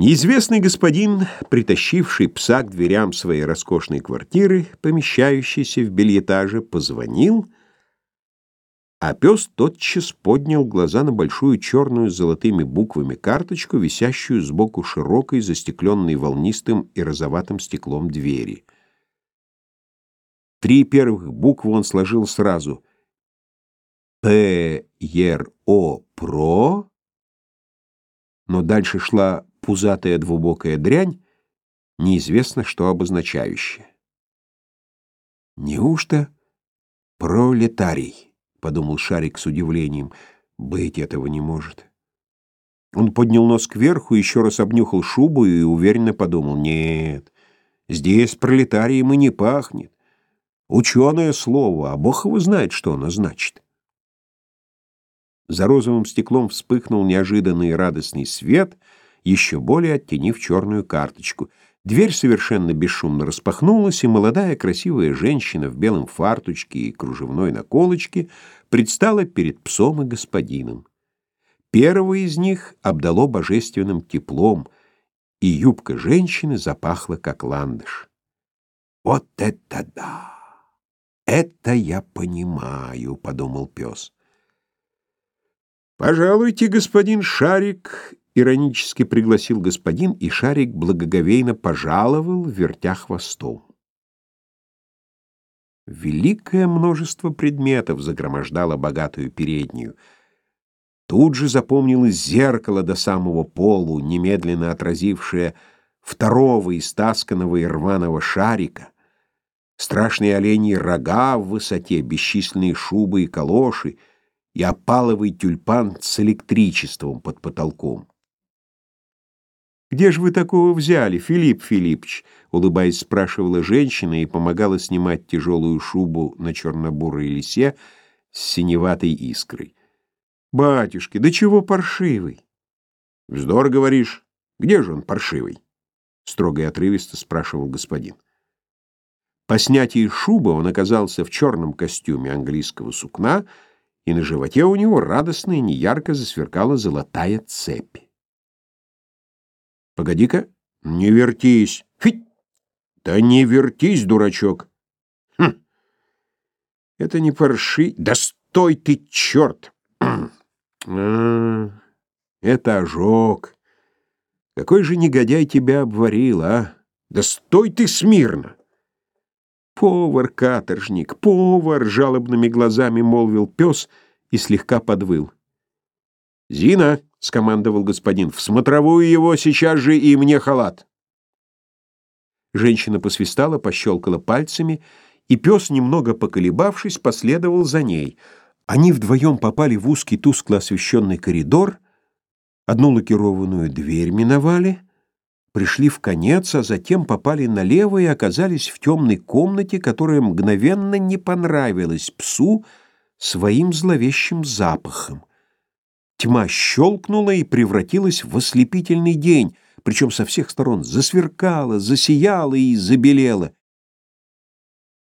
Неизвестный господин, притащивший пса к дверям своей роскошной квартиры, помещающейся в бельетаже, позвонил, а пес тотчас поднял глаза на большую черную с золотыми буквами карточку, висящую сбоку широкой, застекленной волнистым и розоватым стеклом двери. Три первых буквы он сложил сразу. «П-Ер-О-Про», но дальше шла пузатая двубокая дрянь, неизвестно что обозначающая. «Неужто пролетарий?» — подумал Шарик с удивлением. «Быть этого не может». Он поднял нос кверху, еще раз обнюхал шубу и уверенно подумал. «Нет, здесь пролетарием и не пахнет. Ученое слово, а бог его знает, что оно значит». За розовым стеклом вспыхнул неожиданный радостный свет — еще более оттенив черную карточку. Дверь совершенно бесшумно распахнулась, и молодая красивая женщина в белом фартучке и кружевной наколочке предстала перед псом и господином. Первого из них обдало божественным теплом, и юбка женщины запахла, как ландыш. «Вот это да! Это я понимаю», — подумал пес. «Пожалуйте, господин Шарик, Иронически пригласил господин, и шарик благоговейно пожаловал, вертя хвостом. Великое множество предметов загромождало богатую переднюю. Тут же запомнилось зеркало до самого полу, немедленно отразившее второго истасканного и рваного шарика, страшные оленьи рога в высоте, бесчисленные шубы и калоши и опаловый тюльпан с электричеством под потолком. «Где же вы такого взяли, Филипп Филиппович?» — улыбаясь, спрашивала женщина и помогала снимать тяжелую шубу на черно-бурой лисе с синеватой искрой. «Батюшки, да чего паршивый?» «Вздор, говоришь. Где же он паршивый?» — строго и отрывисто спрашивал господин. По снятии шубы он оказался в черном костюме английского сукна, и на животе у него радостно и неярко засверкала золотая цепь. Погоди-ка. Не вертись. Фить! Да не вертись, дурачок. Хм. Это не парши. Да стой ты, черт! а, это ожог. Какой же негодяй тебя обварил, а? Да стой ты смирно! Повар-каторжник, повар! Жалобными глазами молвил пес и слегка подвыл. Зина! — скомандовал господин. — В смотровую его сейчас же и мне халат. Женщина посвистала, пощелкала пальцами, и пес, немного поколебавшись, последовал за ней. Они вдвоем попали в узкий тускло освещенный коридор, одну лакированную дверь миновали, пришли в конец, а затем попали налево и оказались в темной комнате, которая мгновенно не понравилась псу своим зловещим запахом. Тьма щелкнула и превратилась в ослепительный день, причем со всех сторон засверкала, засияла и забелела.